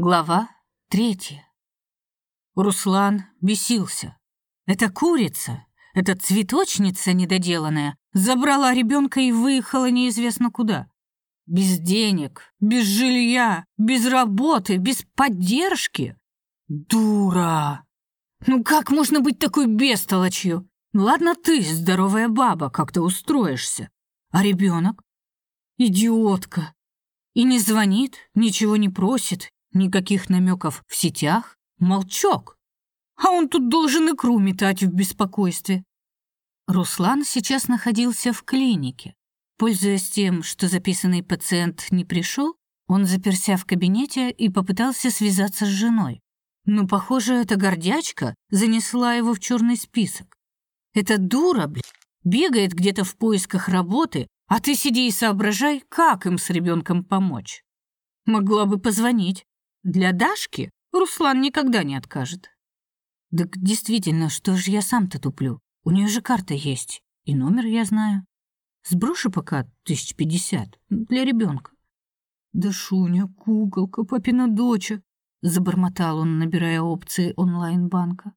Глава третья. Руслан бесился. Эта курица, эта цветочница недоделанная, забрала ребенка и выехала неизвестно куда. Без денег, без жилья, без работы, без поддержки. Дура! Ну как можно быть такой бестолочью? Ладно ты, здоровая баба, как-то устроишься. А ребенок? Идиотка. И не звонит, ничего не просит, Никаких намеков в сетях, молчок. А он тут должен икру метать в беспокойстве. Руслан сейчас находился в клинике. Пользуясь тем, что записанный пациент не пришел, он заперся в кабинете и попытался связаться с женой. Но, похоже, эта гордячка занесла его в черный список. Эта дура, блядь, бегает где-то в поисках работы, а ты сиди и соображай, как им с ребенком помочь. Могла бы позвонить. Для Дашки Руслан никогда не откажет. Так действительно, что же я сам-то туплю? У нее же карта есть, и номер я знаю. Сброшу пока тысяч пятьдесят для ребенка. Да Шуня, куколка, папина доча, забормотал он, набирая опции онлайн-банка.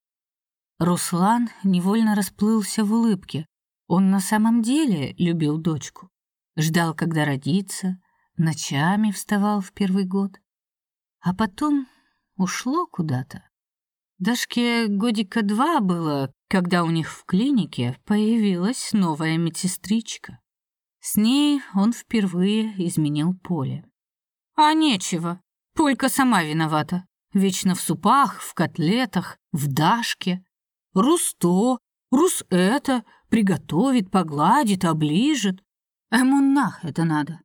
Руслан невольно расплылся в улыбке. Он на самом деле любил дочку. Ждал, когда родится, ночами вставал в первый год. А потом ушло куда-то. Дашке годика два было, когда у них в клинике появилась новая медсестричка. С ней он впервые изменил поле. А нечего. Полька сама виновата. Вечно в супах, в котлетах, в Дашке. Рус то, Рус это, приготовит, погладит, оближет. А ему это надо.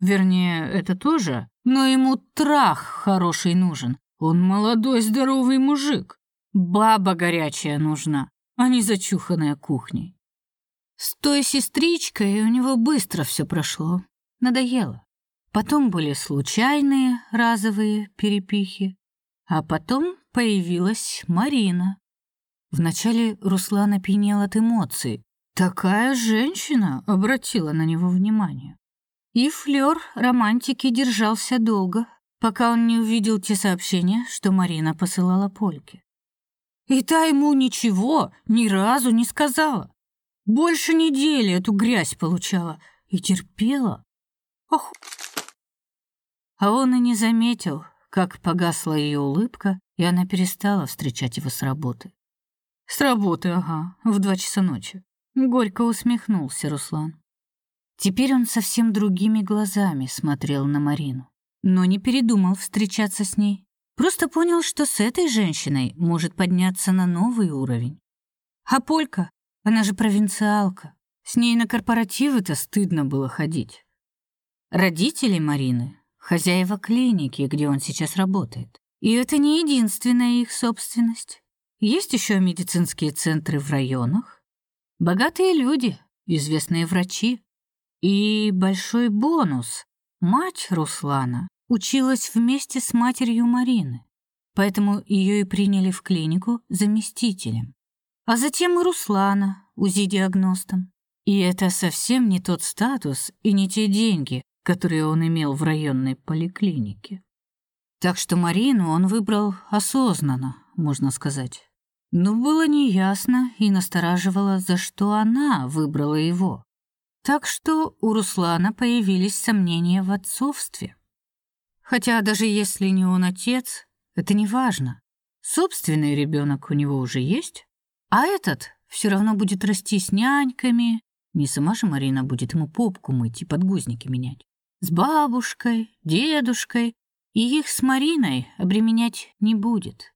Вернее, это тоже, но ему трах хороший нужен. Он молодой, здоровый мужик. Баба горячая нужна, а не зачуханная кухней. С той сестричкой у него быстро все прошло. Надоело. Потом были случайные, разовые перепихи. А потом появилась Марина. Вначале Руслан опьянел от эмоций. Такая женщина обратила на него внимание. И флёр романтики держался долго, пока он не увидел те сообщения, что Марина посылала Польке. И та ему ничего ни разу не сказала. Больше недели эту грязь получала и терпела. Ох. А он и не заметил, как погасла ее улыбка, и она перестала встречать его с работы. С работы, ага, в два часа ночи. Горько усмехнулся Руслан. Теперь он совсем другими глазами смотрел на Марину, но не передумал встречаться с ней. Просто понял, что с этой женщиной может подняться на новый уровень. А Полька, она же провинциалка. С ней на корпоративы-то стыдно было ходить. Родители Марины — хозяева клиники, где он сейчас работает. И это не единственная их собственность. Есть еще медицинские центры в районах. Богатые люди, известные врачи, и большой бонус. Мать Руслана училась вместе с матерью Марины, поэтому ее и приняли в клинику заместителем. А затем и Руслана УЗИ-диагностом. И это совсем не тот статус и не те деньги, которые он имел в районной поликлинике. Так что Марину он выбрал осознанно, можно сказать. Но было неясно и настораживало, за что она выбрала его. Так что у Руслана появились сомнения в отцовстве. Хотя даже если не он отец, это не важно. Собственный ребенок у него уже есть, а этот все равно будет расти с няньками. Не сама же Марина будет ему попку мыть и подгузники менять. С бабушкой, дедушкой, и их с Мариной обременять не будет.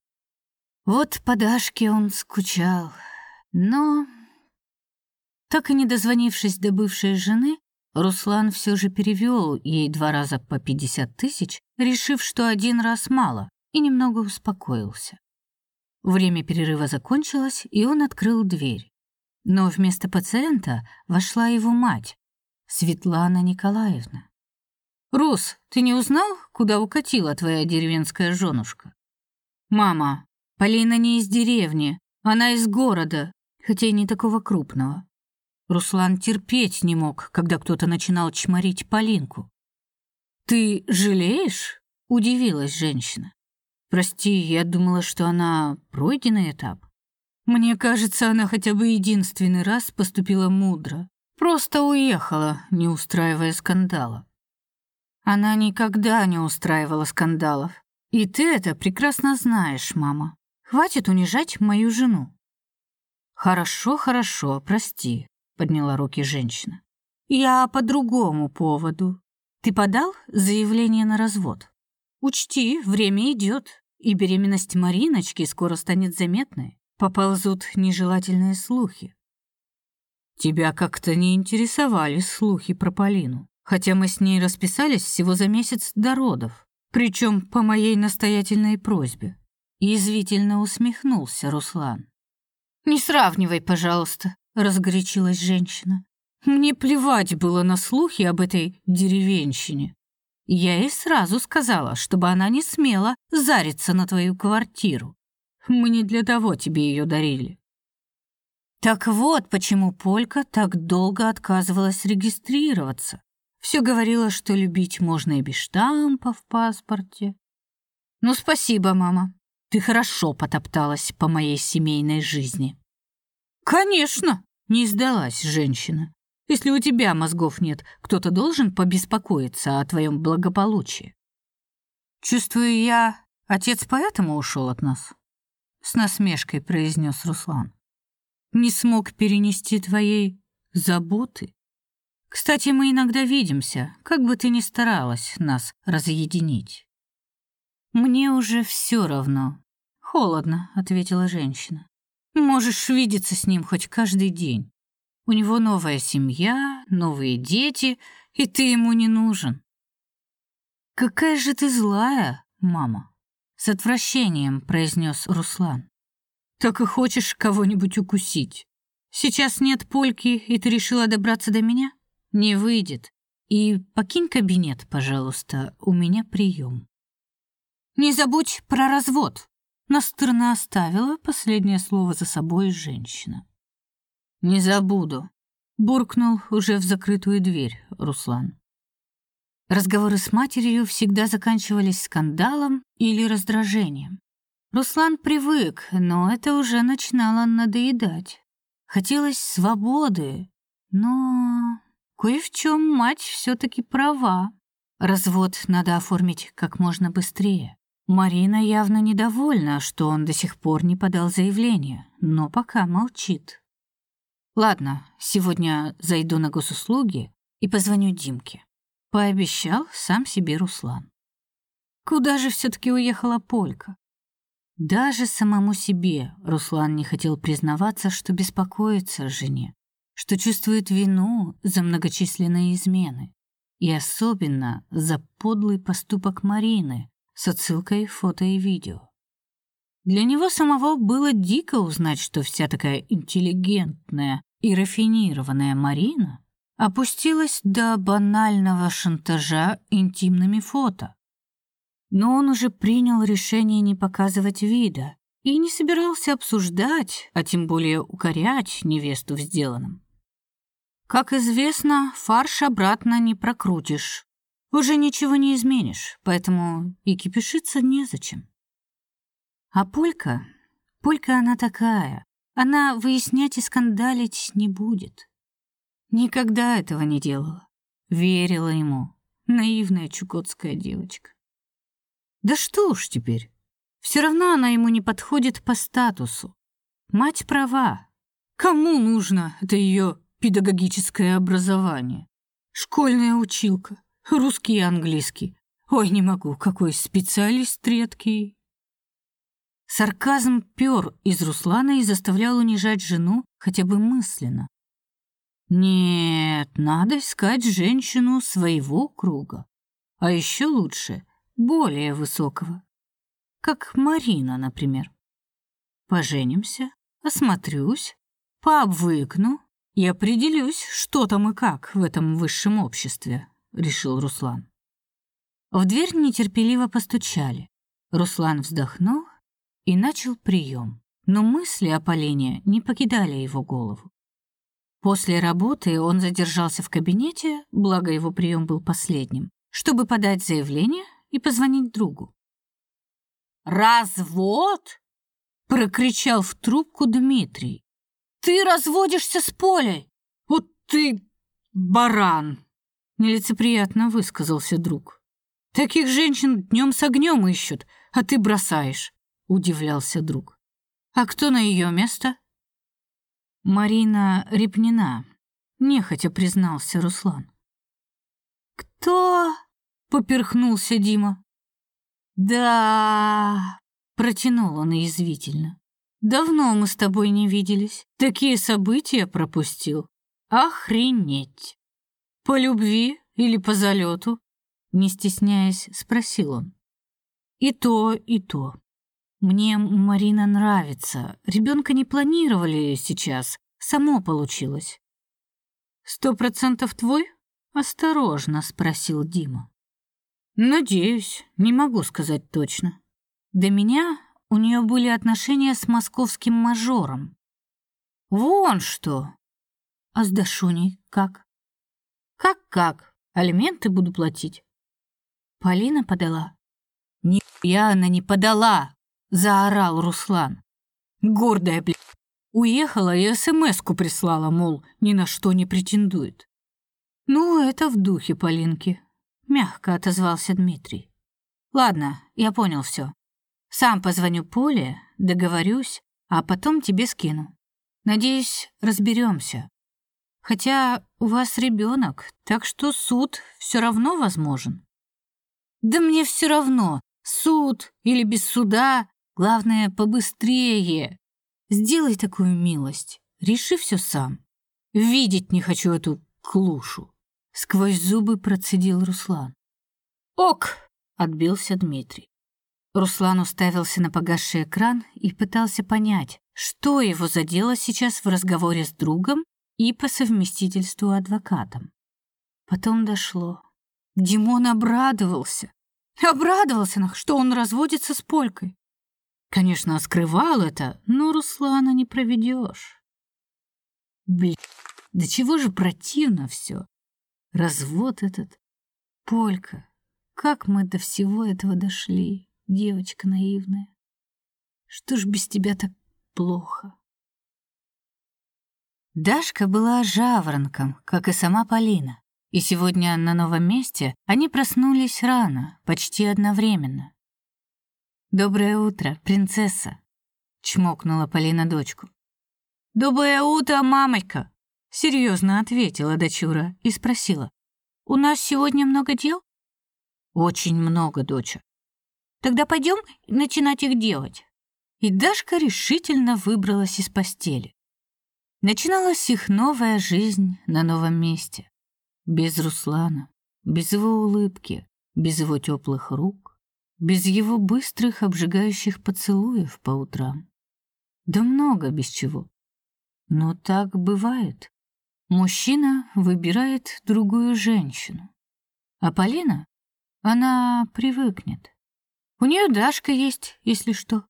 Вот по Дашке он скучал, но так и не дозвонившись до бывшей жены, Руслан все же перевел ей два раза по 50 тысяч, решив, что один раз мало, и немного успокоился. Время перерыва закончилось, и он открыл дверь. Но вместо пациента вошла его мать, Светлана Николаевна. «Рус, ты не узнал, куда укатила твоя деревенская женушка?» «Мама, Полина не из деревни, она из города, хотя и не такого крупного. Руслан терпеть не мог, когда кто-то начинал чморить Полинку. «Ты жалеешь?» — удивилась женщина. Прости, я думала, что она пройденный этап. Мне кажется, она хотя бы единственный раз поступила мудро. Просто уехала, не устраивая скандала. Она никогда не устраивала скандалов. И ты это прекрасно знаешь, мама. Хватит унижать мою жену. Хорошо, хорошо, прости, подняла руки женщина. Я по другому поводу. Ты подал заявление на развод? Учти, время идет, и беременность Мариночки скоро станет заметной. Поползут нежелательные слухи. Тебя как-то не интересовали слухи про Полину, хотя мы с ней расписались всего за месяц до родов, причем по моей настоятельной просьбе. Язвительно усмехнулся Руслан. «Не сравнивай, пожалуйста», — разгорячилась женщина. Мне плевать было на слухи об этой деревенщине. Я ей сразу сказала, чтобы она не смела зариться на твою квартиру. Мы не для того тебе ее дарили. Так вот, почему Полька так долго отказывалась регистрироваться. Все говорила, что любить можно и без штампа в паспорте. Ну, спасибо, мама. Ты хорошо потопталась по моей семейной жизни. Конечно, не сдалась женщина. Если у тебя мозгов нет, кто-то должен побеспокоиться о твоем благополучии. Чувствую я, отец поэтому ушел от нас, с насмешкой произнес Руслан. Не смог перенести твоей заботы. Кстати, мы иногда видимся, как бы ты ни старалась нас разъединить. Мне уже все равно. Холодно, ответила женщина. Можешь видеться с ним хоть каждый день. У него новая семья, новые дети, и ты ему не нужен. Какая же ты злая, мама, с отвращением произнес Руслан. Так и хочешь кого-нибудь укусить. Сейчас нет польки, и ты решила добраться до меня? Не выйдет. И покинь кабинет, пожалуйста, у меня прием. Не забудь про развод. Настырно оставила последнее слово за собой женщина. Не забуду, буркнул уже в закрытую дверь Руслан. Разговоры с матерью всегда заканчивались скандалом или раздражением. Руслан привык, но это уже начинало надоедать. Хотелось свободы, но кое в чем мать все таки права. Развод надо оформить как можно быстрее. Марина явно недовольна, что он до сих пор не подал заявление, но пока молчит. Ладно, сегодня зайду на госуслуги и позвоню Димке. Пообещал сам себе Руслан. Куда же все таки уехала Полька? Даже самому себе Руслан не хотел признаваться, что беспокоится о жене, что чувствует вину за многочисленные измены, и особенно за подлый поступок Марины с отсылкой фото и видео. Для него самого было дико узнать, что вся такая интеллигентная и рафинированная Марина опустилась до банального шантажа интимными фото. Но он уже принял решение не показывать вида и не собирался обсуждать, а тем более укорять невесту в сделанном. Как известно, фарш обратно не прокрутишь. Уже ничего не изменишь, поэтому и кипишиться незачем. А Полька, Полька она такая. Она выяснять и скандалить не будет. Никогда этого не делала. Верила ему. Наивная чукотская девочка. Да что уж теперь. Все равно она ему не подходит по статусу. Мать права. Кому нужно это ее педагогическое образование? Школьная училка, русский и английский. Ой, не могу, какой специалист редкий. Сарказм пёр из Руслана и заставлял унижать жену хотя бы мысленно. Нет, надо искать женщину своего круга, а еще лучше более высокого, как Марина, например. Поженимся, осмотрюсь, пообвыкну и определюсь, что там и как в этом высшем обществе, решил Руслан. В дверь нетерпеливо постучали. Руслан вздохнул и начал прием. Но мысли о Полине не покидали его голову. После работы он задержался в кабинете, благо его прием был последним, чтобы подать заявление и позвонить другу. Развод? прокричал в трубку Дмитрий. Ты разводишься с Полей? Вот ты баран, нелицеприятно высказался друг. Таких женщин днем с огнем ищут, а ты бросаешь, удивлялся друг. А кто на ее место? Марина Репнина, нехотя признался Руслан. Кто? поперхнулся Дима. Да, протянул он язвительно. Давно мы с тобой не виделись. Такие события пропустил. Охренеть. По любви или по залету? Не стесняясь, спросил он. И то, и то. Мне Марина нравится. Ребенка не планировали сейчас. Само получилось. Сто процентов твой? Осторожно спросил Дима. Надеюсь, не могу сказать точно. До меня у нее были отношения с московским мажором. Вон что. А с Дашуней как? Как-как? Алименты буду платить. Полина подала. Не я она не подала, заорал Руслан. Гордая, блядь. Уехала и СМСку прислала, мол, ни на что не претендует. Ну, это в духе Полинки, мягко отозвался Дмитрий. Ладно, я понял все. Сам позвоню Поле, договорюсь, а потом тебе скину. Надеюсь, разберемся. Хотя у вас ребенок, так что суд все равно возможен. Да мне все равно, суд или без суда, главное побыстрее. Сделай такую милость, реши все сам. Видеть не хочу эту клушу. Сквозь зубы процедил Руслан. Ок, отбился Дмитрий. Руслан уставился на погасший экран и пытался понять, что его задело сейчас в разговоре с другом и по совместительству адвокатом. Потом дошло. Димон обрадовался. Обрадовался, что он разводится с Полькой. Конечно, скрывал это, но Руслана не проведешь. Блин, да чего же противно все. Развод этот, Полька. Как мы до всего этого дошли? девочка наивная. Что ж без тебя так плохо? Дашка была жаворонком, как и сама Полина. И сегодня на новом месте они проснулись рано, почти одновременно. «Доброе утро, принцесса!» — чмокнула Полина дочку. «Доброе утро, мамочка!» — серьезно ответила дочура и спросила. «У нас сегодня много дел?» «Очень много, доча. Тогда пойдем начинать их делать. И Дашка решительно выбралась из постели. Начиналась их новая жизнь на новом месте. Без Руслана, без его улыбки, без его теплых рук, без его быстрых обжигающих поцелуев по утрам. Да много без чего. Но так бывает. Мужчина выбирает другую женщину. А Полина, она привыкнет. У нее Дашка есть, если что.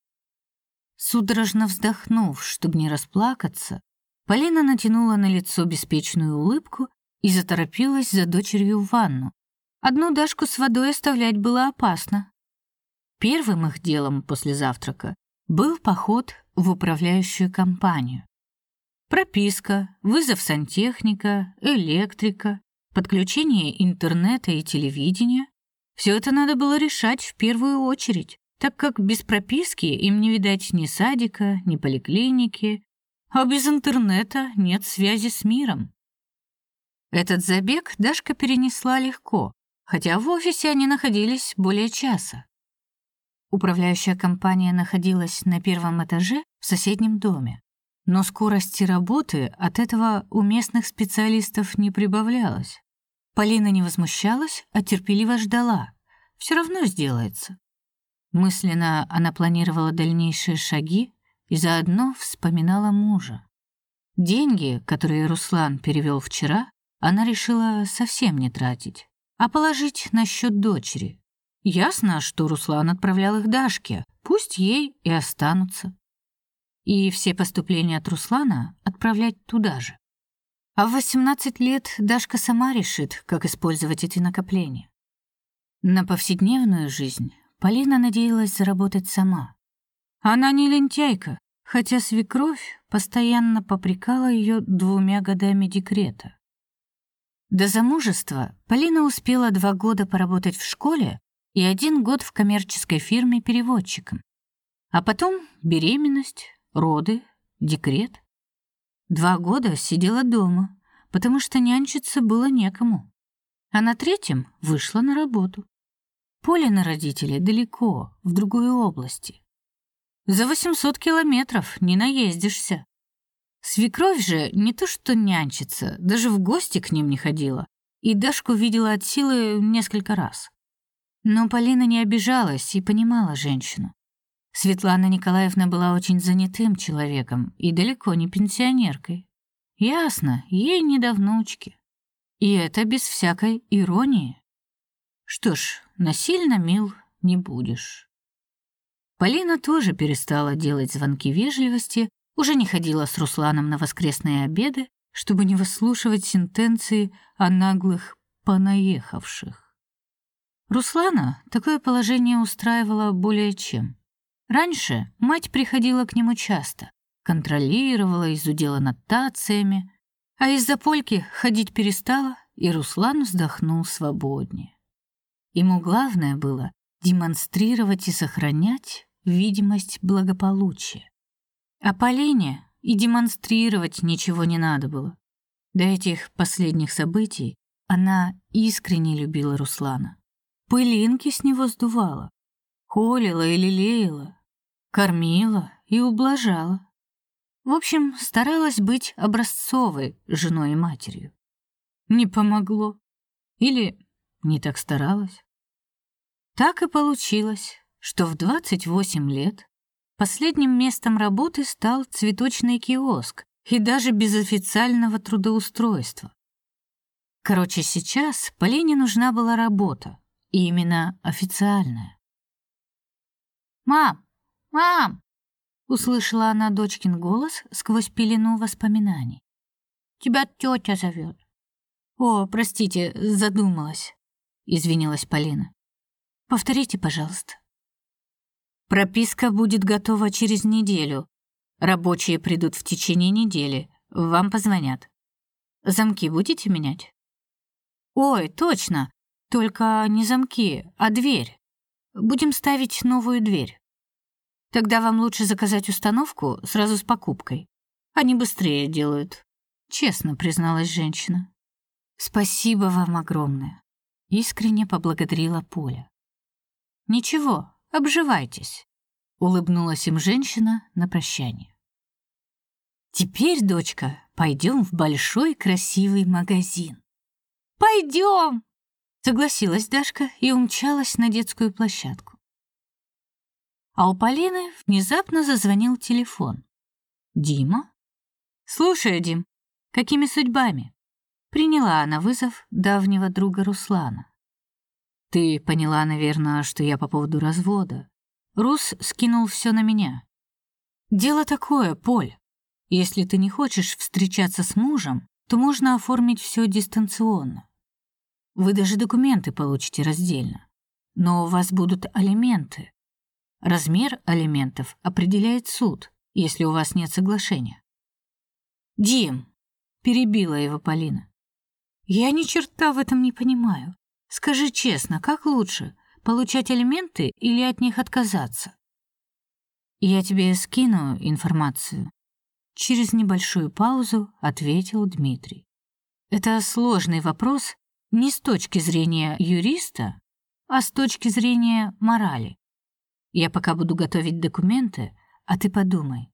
Судорожно вздохнув, чтобы не расплакаться, Полина натянула на лицо беспечную улыбку и заторопилась за дочерью в ванну. Одну Дашку с водой оставлять было опасно. Первым их делом после завтрака был поход в управляющую компанию. Прописка, вызов сантехника, электрика, подключение интернета и телевидения, все это надо было решать в первую очередь, так как без прописки им не видать ни садика, ни поликлиники, а без интернета нет связи с миром. Этот забег Дашка перенесла легко, хотя в офисе они находились более часа. Управляющая компания находилась на первом этаже в соседнем доме, но скорости работы от этого у местных специалистов не прибавлялось. Полина не возмущалась, а терпеливо ждала. Все равно сделается. Мысленно она планировала дальнейшие шаги и заодно вспоминала мужа. Деньги, которые Руслан перевел вчера, она решила совсем не тратить, а положить на счет дочери. Ясно, что Руслан отправлял их Дашке, пусть ей и останутся. И все поступления от Руслана отправлять туда же. А в 18 лет Дашка сама решит, как использовать эти накопления. На повседневную жизнь Полина надеялась заработать сама. Она не лентяйка, хотя свекровь постоянно попрекала ее двумя годами декрета. До замужества Полина успела два года поработать в школе и один год в коммерческой фирме переводчиком. А потом беременность, роды, декрет. Два года сидела дома, потому что нянчиться было некому. А на третьем вышла на работу. Поле родителей далеко, в другой области. За 800 километров не наездишься. Свекровь же не то что нянчится, даже в гости к ним не ходила. И Дашку видела от силы несколько раз. Но Полина не обижалась и понимала женщину. Светлана Николаевна была очень занятым человеком и далеко не пенсионеркой. Ясно, ей не до внучки. И это без всякой иронии. Что ж, насильно мил не будешь. Полина тоже перестала делать звонки вежливости, уже не ходила с Русланом на воскресные обеды, чтобы не выслушивать сентенции о наглых понаехавших. Руслана такое положение устраивало более чем. Раньше мать приходила к нему часто, контролировала, изудела нотациями, а из-за польки ходить перестала, и Руслан вздохнул свободнее. Ему главное было демонстрировать и сохранять видимость благополучия. А Полине и демонстрировать ничего не надо было. До этих последних событий она искренне любила Руслана. Пылинки с него сдувала, холила и лелеяла, кормила и ублажала. В общем, старалась быть образцовой женой и матерью. Не помогло. Или не так старалась. Так и получилось, что в 28 лет последним местом работы стал цветочный киоск и даже без официального трудоустройства. Короче, сейчас Полине нужна была работа, и именно официальная. «Мам! Мам!» — услышала она дочкин голос сквозь пелену воспоминаний. «Тебя тетя зовет». «О, простите, задумалась», — извинилась Полина. «Повторите, пожалуйста». Прописка будет готова через неделю. Рабочие придут в течение недели. Вам позвонят. Замки будете менять? Ой, точно. Только не замки, а дверь. Будем ставить новую дверь. Тогда вам лучше заказать установку сразу с покупкой. Они быстрее делают. Честно призналась женщина. Спасибо вам огромное. Искренне поблагодарила Поля. Ничего, Обживайтесь, улыбнулась им женщина на прощание. Теперь, дочка, пойдем в большой красивый магазин. Пойдем, согласилась Дашка и умчалась на детскую площадку. А у Полины внезапно зазвонил телефон. Дима? Слушаю, Дим. Какими судьбами? Приняла она вызов давнего друга Руслана. Ты поняла, наверное, что я по поводу развода. Рус скинул все на меня. Дело такое, Поль. Если ты не хочешь встречаться с мужем, то можно оформить все дистанционно. Вы даже документы получите раздельно. Но у вас будут алименты. Размер алиментов определяет суд, если у вас нет соглашения. Дим, перебила его Полина. Я ни черта в этом не понимаю. Скажи честно, как лучше, получать алименты или от них отказаться? Я тебе скину информацию. Через небольшую паузу ответил Дмитрий. Это сложный вопрос не с точки зрения юриста, а с точки зрения морали. Я пока буду готовить документы, а ты подумай.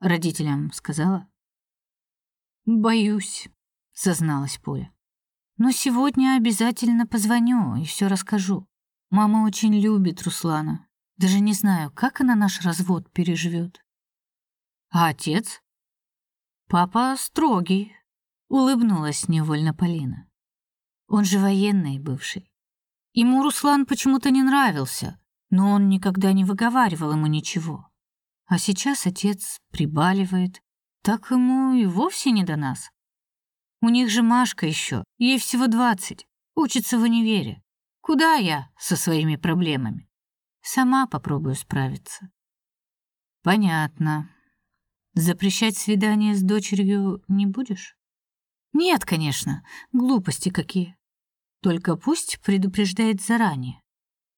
Родителям сказала? Боюсь, созналась Поля. Но сегодня обязательно позвоню и все расскажу. Мама очень любит Руслана. Даже не знаю, как она наш развод переживет. А отец? Папа строгий, улыбнулась невольно Полина. Он же военный бывший. Ему Руслан почему-то не нравился, но он никогда не выговаривал ему ничего. А сейчас отец прибаливает, так ему и вовсе не до нас. У них же Машка еще, ей всего двадцать, учится в универе. Куда я со своими проблемами? Сама попробую справиться. Понятно. Запрещать свидание с дочерью не будешь? Нет, конечно. Глупости какие. Только пусть предупреждает заранее.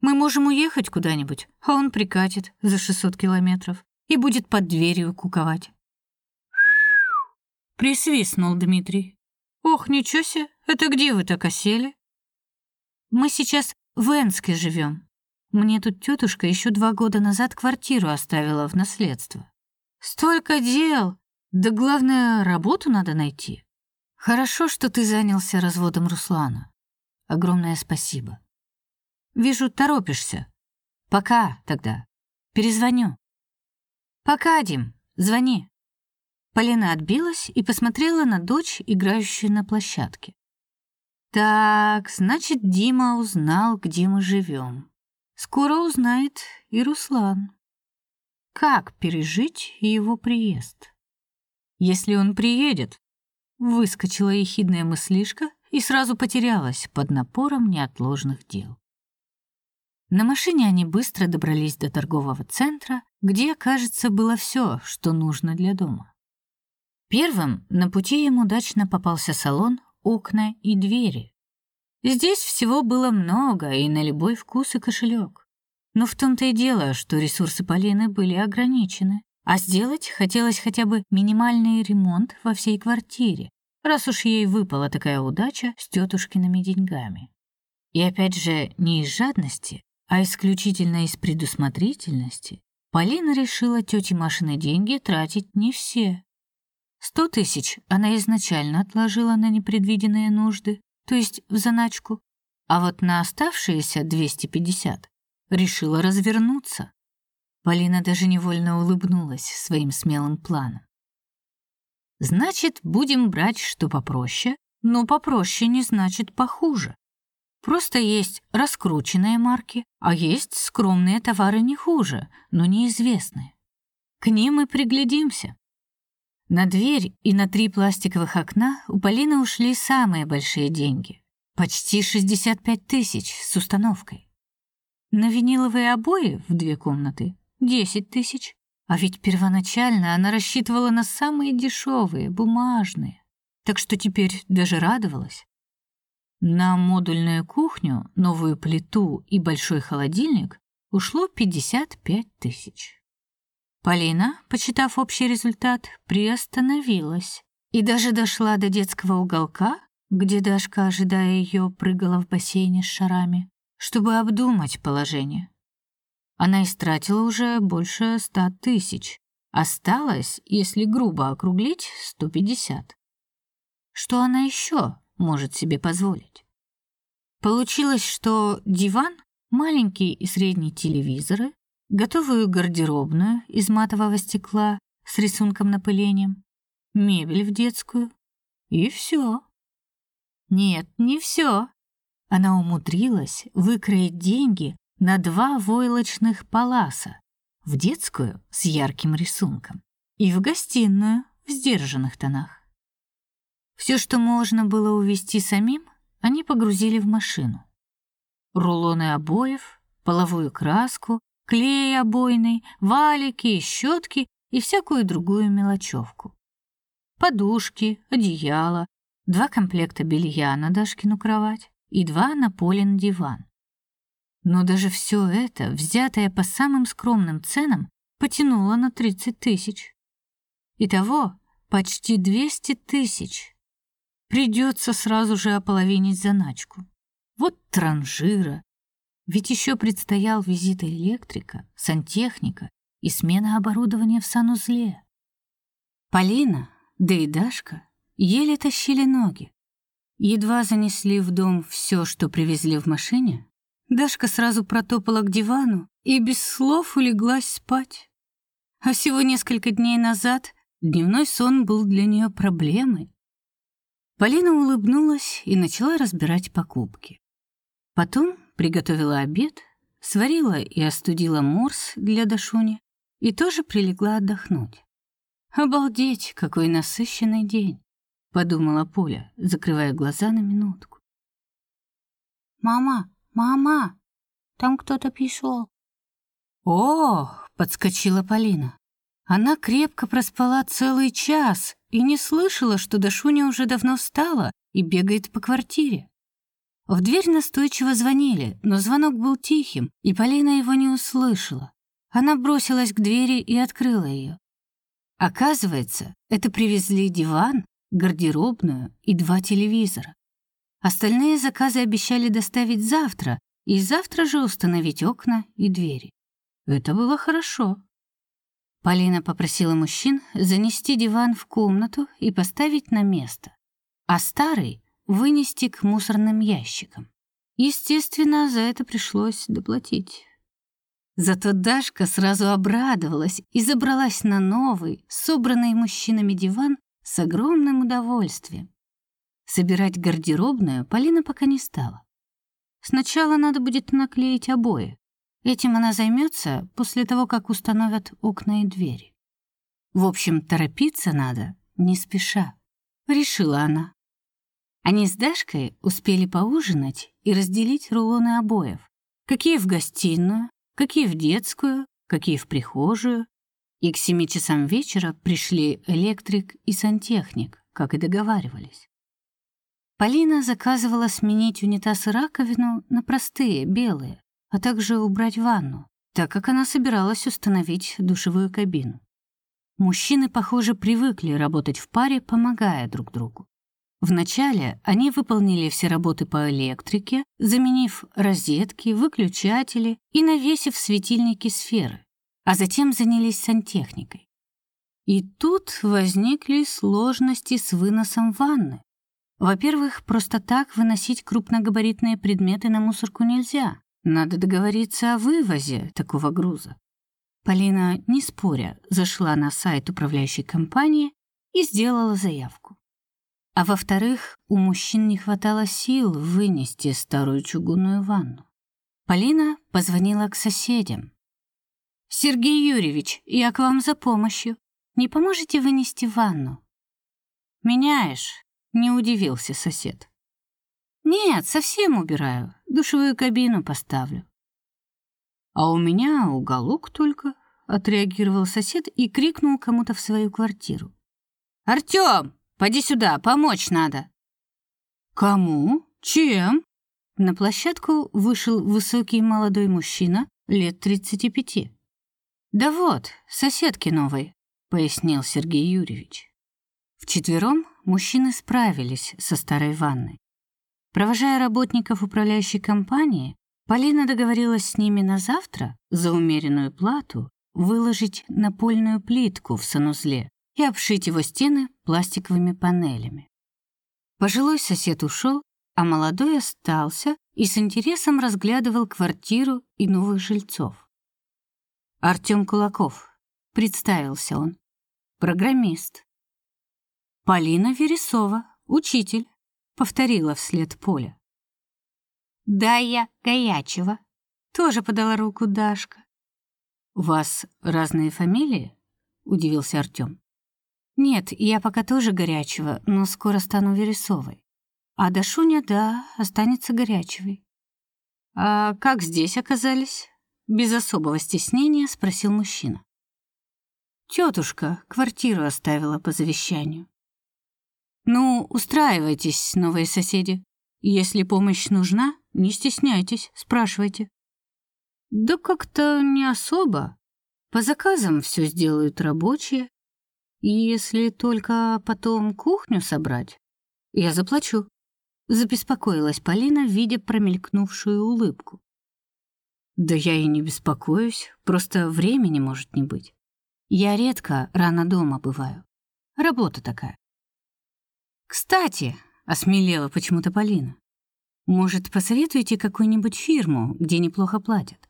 Мы можем уехать куда-нибудь, а он прикатит за 600 километров и будет под дверью куковать. Присвистнул Дмитрий. Ох, ничего себе, это где вы так осели? Мы сейчас в Энске живем. Мне тут тетушка еще два года назад квартиру оставила в наследство. Столько дел! Да главное, работу надо найти. Хорошо, что ты занялся разводом Руслана. Огромное спасибо. Вижу, торопишься. Пока тогда. Перезвоню. Пока, Дим, звони. Полина отбилась и посмотрела на дочь, играющую на площадке. Так, значит, Дима узнал, где мы живем. Скоро узнает и Руслан. Как пережить его приезд? Если он приедет, выскочила ехидная мыслишка и сразу потерялась под напором неотложных дел. На машине они быстро добрались до торгового центра, где, кажется, было все, что нужно для дома. Первым на пути ему удачно попался салон, окна и двери. Здесь всего было много и на любой вкус и кошелек. Но в том-то и дело, что ресурсы Полины были ограничены, а сделать хотелось хотя бы минимальный ремонт во всей квартире, раз уж ей выпала такая удача с тетушкиными деньгами. И опять же, не из жадности, а исключительно из предусмотрительности, Полина решила тете Машины деньги тратить не все. Сто тысяч она изначально отложила на непредвиденные нужды, то есть в заначку, а вот на оставшиеся 250 решила развернуться. Полина даже невольно улыбнулась своим смелым планом. Значит, будем брать что попроще, но попроще не значит похуже. Просто есть раскрученные марки, а есть скромные товары не хуже, но неизвестные. К ним мы приглядимся. На дверь и на три пластиковых окна у Полины ушли самые большие деньги. Почти 65 тысяч с установкой. На виниловые обои в две комнаты 10 тысяч. А ведь первоначально она рассчитывала на самые дешевые, бумажные. Так что теперь даже радовалась. На модульную кухню, новую плиту и большой холодильник ушло 55 тысяч. Полина, почитав общий результат, приостановилась и даже дошла до детского уголка, где Дашка, ожидая ее, прыгала в бассейне с шарами, чтобы обдумать положение. Она истратила уже больше ста тысяч. Осталось, если грубо округлить, 150. Что она еще может себе позволить. Получилось, что диван, маленький и средний телевизоры, готовую гардеробную из матового стекла с рисунком напылением, мебель в детскую и все. Нет, не все. Она умудрилась выкроить деньги на два войлочных паласа, в детскую с ярким рисунком и в гостиную в сдержанных тонах. Все, что можно было увезти самим, они погрузили в машину. Рулоны обоев, половую краску, клей обойный, валики, щетки и всякую другую мелочевку. Подушки, одеяло, два комплекта белья на Дашкину кровать и два на Полин диван. Но даже все это, взятое по самым скромным ценам, потянуло на 30 тысяч. Итого почти 200 тысяч. Придется сразу же ополовинить заначку. Вот транжира. Ведь еще предстоял визит электрика, сантехника и смена оборудования в санузле. Полина, да и Дашка еле тащили ноги. Едва занесли в дом все, что привезли в машине, Дашка сразу протопала к дивану и без слов улеглась спать. А всего несколько дней назад дневной сон был для нее проблемой. Полина улыбнулась и начала разбирать покупки. Потом приготовила обед, сварила и остудила морс для Дашуни и тоже прилегла отдохнуть. Обалдеть, какой насыщенный день, подумала Поля, закрывая глаза на минутку. Мама, мама, там кто-то пришел. «О!» — подскочила Полина. Она крепко проспала целый час и не слышала, что Дашуня уже давно встала и бегает по квартире. В дверь настойчиво звонили, но звонок был тихим, и Полина его не услышала. Она бросилась к двери и открыла ее. Оказывается, это привезли диван, гардеробную и два телевизора. Остальные заказы обещали доставить завтра, и завтра же установить окна и двери. Это было хорошо. Полина попросила мужчин занести диван в комнату и поставить на место, а старый вынести к мусорным ящикам. Естественно, за это пришлось доплатить. Зато Дашка сразу обрадовалась и забралась на новый, собранный мужчинами диван с огромным удовольствием. Собирать гардеробную Полина пока не стала. Сначала надо будет наклеить обои. Этим она займется после того, как установят окна и двери. В общем, торопиться надо, не спеша, решила она. Они с Дашкой успели поужинать и разделить рулоны обоев. Какие в гостиную, какие в детскую, какие в прихожую. И к семи часам вечера пришли электрик и сантехник, как и договаривались. Полина заказывала сменить унитаз и раковину на простые, белые, а также убрать ванну, так как она собиралась установить душевую кабину. Мужчины, похоже, привыкли работать в паре, помогая друг другу. Вначале они выполнили все работы по электрике, заменив розетки, выключатели и навесив светильники сферы, а затем занялись сантехникой. И тут возникли сложности с выносом ванны. Во-первых, просто так выносить крупногабаритные предметы на мусорку нельзя. Надо договориться о вывозе такого груза. Полина, не споря, зашла на сайт управляющей компании и сделала заявку. А во-вторых, у мужчин не хватало сил вынести старую чугунную ванну. Полина позвонила к соседям. Сергей Юрьевич, я к вам за помощью. Не поможете вынести ванну? Меняешь? Не удивился сосед. Нет, совсем убираю. Душевую кабину поставлю. А у меня уголок только, отреагировал сосед и крикнул кому-то в свою квартиру. Артём, Поди сюда, помочь надо. Кому? Чем? На площадку вышел высокий молодой мужчина лет 35. Да вот, соседки новой, пояснил Сергей Юрьевич. Вчетвером мужчины справились со старой ванной. Провожая работников управляющей компании, Полина договорилась с ними на завтра за умеренную плату выложить напольную плитку в санузле и обшить его стены пластиковыми панелями. Пожилой сосед ушел, а молодой остался и с интересом разглядывал квартиру и новых жильцов. Артём Кулаков, представился он, программист. Полина Вересова, учитель, повторила вслед Поля. Да я Гаячева, тоже подала руку Дашка. У вас разные фамилии? удивился Артём. Нет, я пока тоже горячего, но скоро стану Вересовой. А Дашуня, да, останется горячевой. А как здесь оказались? Без особого стеснения спросил мужчина. Тетушка квартиру оставила по завещанию. Ну, устраивайтесь, новые соседи. Если помощь нужна, не стесняйтесь, спрашивайте. Да как-то не особо. По заказам все сделают рабочие, если только потом кухню собрать, я заплачу. Забеспокоилась Полина, видя промелькнувшую улыбку. Да я и не беспокоюсь, просто времени может не быть. Я редко рано дома бываю. Работа такая. Кстати, осмелела почему-то Полина. Может, посоветуете какую-нибудь фирму, где неплохо платят?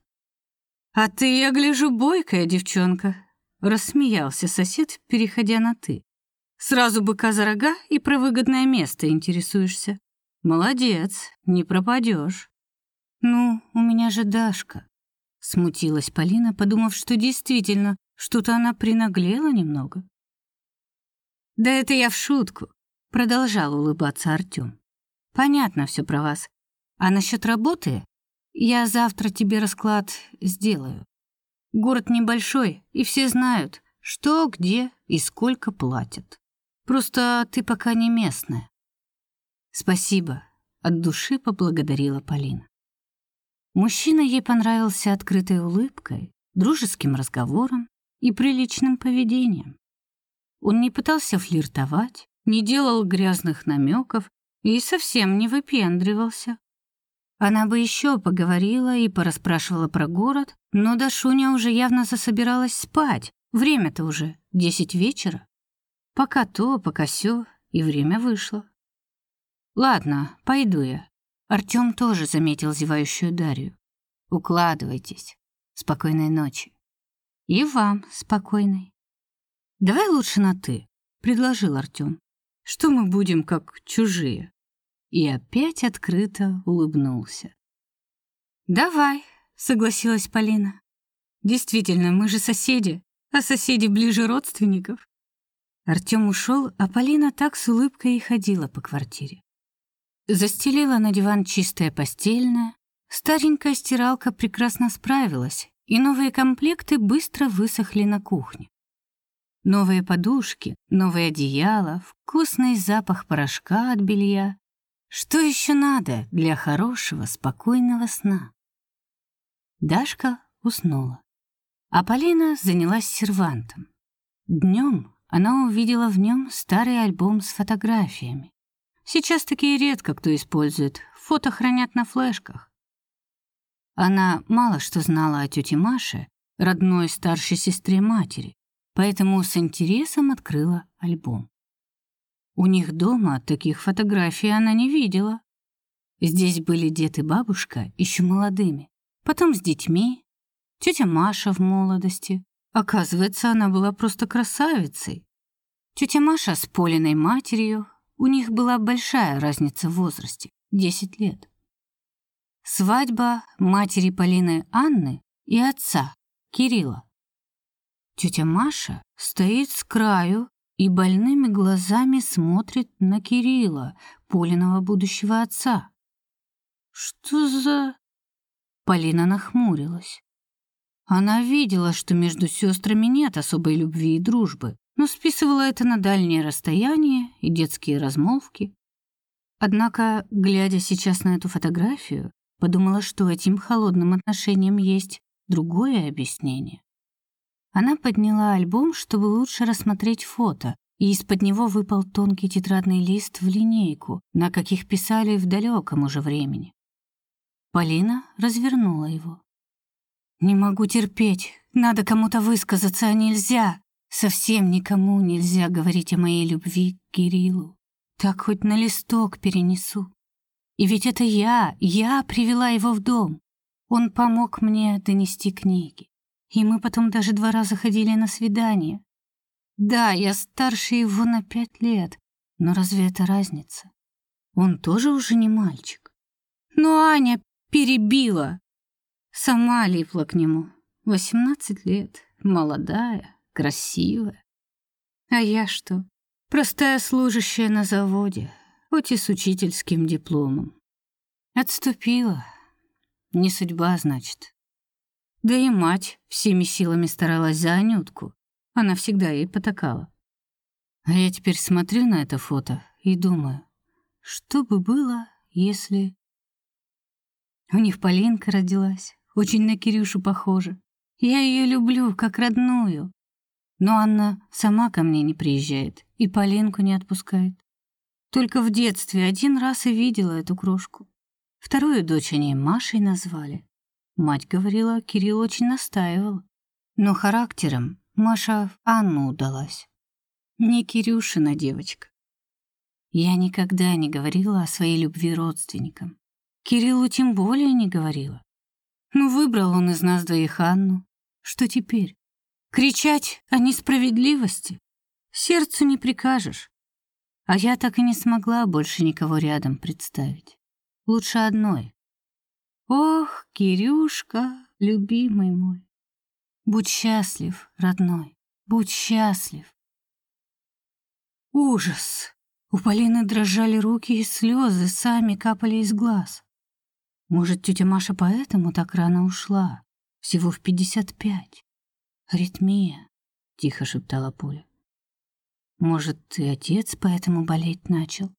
А ты, я гляжу, бойкая девчонка, Рассмеялся сосед, переходя на «ты». «Сразу быка за рога и про выгодное место интересуешься. Молодец, не пропадешь». «Ну, у меня же Дашка», — смутилась Полина, подумав, что действительно что-то она принаглела немного. «Да это я в шутку», — продолжал улыбаться Артём. «Понятно все про вас. А насчет работы я завтра тебе расклад сделаю. Город небольшой, и все знают, что, где и сколько платят. Просто ты пока не местная. Спасибо, от души поблагодарила Полина. Мужчина ей понравился открытой улыбкой, дружеским разговором и приличным поведением. Он не пытался флиртовать, не делал грязных намеков и совсем не выпендривался. Она бы еще поговорила и порасспрашивала про город, но Дашуня уже явно засобиралась спать. Время-то уже десять вечера. Пока то, пока сё, и время вышло. Ладно, пойду я. Артём тоже заметил зевающую Дарью. Укладывайтесь. Спокойной ночи. И вам спокойной. Давай лучше на ты, предложил Артём. Что мы будем как чужие? И опять открыто улыбнулся. Давай, согласилась Полина. Действительно, мы же соседи, а соседи ближе родственников. Артём ушел, а Полина так с улыбкой и ходила по квартире. Застелила на диван чистое постельное. Старенькая стиралка прекрасно справилась, и новые комплекты быстро высохли на кухне. Новые подушки, новое одеяло, вкусный запах порошка от белья. Что еще надо для хорошего, спокойного сна? Дашка уснула, а Полина занялась сервантом. Днем она увидела в нем старый альбом с фотографиями. Сейчас такие редко кто использует, фото хранят на флешках. Она мало что знала о тете Маше, родной старшей сестре матери, поэтому с интересом открыла альбом. У них дома таких фотографий она не видела. Здесь были дед и бабушка еще молодыми, потом с детьми, тетя Маша в молодости. Оказывается, она была просто красавицей. Тетя Маша с Полиной матерью, у них была большая разница в возрасте 10 лет. Свадьба матери Полины Анны и отца Кирилла. Тетя Маша стоит с краю и больными глазами смотрит на Кирилла, Полиного будущего отца. Что за Полина нахмурилась. Она видела, что между сестрами нет особой любви и дружбы, но списывала это на дальнее расстояние и детские размолвки. Однако, глядя сейчас на эту фотографию, подумала, что этим холодным отношениям есть другое объяснение. Она подняла альбом, чтобы лучше рассмотреть фото, и из-под него выпал тонкий тетрадный лист в линейку, на каких писали в далеком уже времени. Полина развернула его. «Не могу терпеть. Надо кому-то высказаться, а нельзя. Совсем никому нельзя говорить о моей любви к Кириллу. Так хоть на листок перенесу. И ведь это я, я привела его в дом. Он помог мне донести книги. И мы потом даже два раза ходили на свидание. Да, я старше его на пять лет, но разве это разница? Он тоже уже не мальчик. Но Аня перебила. Сама липла к нему. Восемнадцать лет, молодая, красивая. А я что? Простая служащая на заводе, хоть и с учительским дипломом. Отступила. Не судьба, значит. Да и мать всеми силами старалась за Анютку. Она всегда ей потакала. А я теперь смотрю на это фото и думаю, что бы было, если... У них Полинка родилась, очень на Кирюшу похожа. Я ее люблю, как родную. Но Анна сама ко мне не приезжает и Полинку не отпускает. Только в детстве один раз и видела эту крошку. Вторую дочь они Машей назвали. Мать говорила, Кирилл очень настаивал. Но характером Маша в Анну удалась. Не Кирюшина девочка. Я никогда не говорила о своей любви родственникам. Кириллу тем более не говорила. Ну, выбрал он из нас двоих Анну. Что теперь? Кричать о несправедливости? Сердцу не прикажешь. А я так и не смогла больше никого рядом представить. Лучше одной. Ох, Кирюшка, любимый мой. Будь счастлив, родной. Будь счастлив. Ужас. У Полины дрожали руки, и слезы сами капали из глаз. Может, тетя Маша поэтому так рано ушла, всего в пятьдесят пять. Аритмия, тихо шептала Поля. Может, и отец поэтому болеть начал?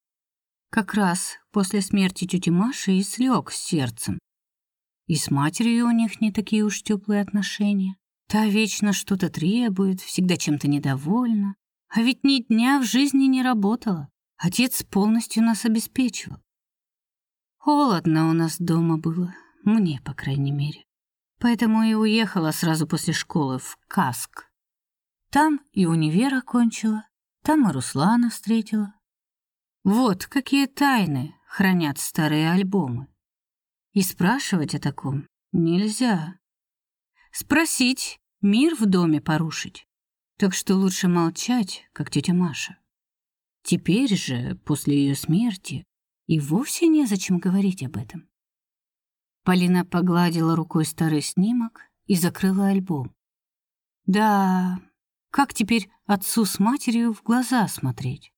Как раз после смерти тети Маши и слег с сердцем. И с матерью у них не такие уж теплые отношения. Та вечно что-то требует, всегда чем-то недовольна. А ведь ни дня в жизни не работала. Отец полностью нас обеспечивал. Холодно у нас дома было, мне, по крайней мере. Поэтому и уехала сразу после школы в Каск. Там и универ окончила, там и Руслана встретила. Вот какие тайны хранят старые альбомы. И спрашивать о таком нельзя. Спросить, мир в доме порушить. Так что лучше молчать, как тетя Маша. Теперь же, после ее смерти, и вовсе незачем говорить об этом. Полина погладила рукой старый снимок и закрыла альбом. Да, как теперь отцу с матерью в глаза смотреть?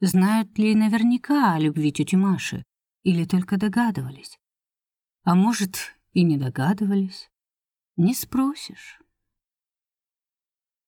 Знают ли наверняка о любви тети Маши или только догадывались? А может, и не догадывались? Не спросишь.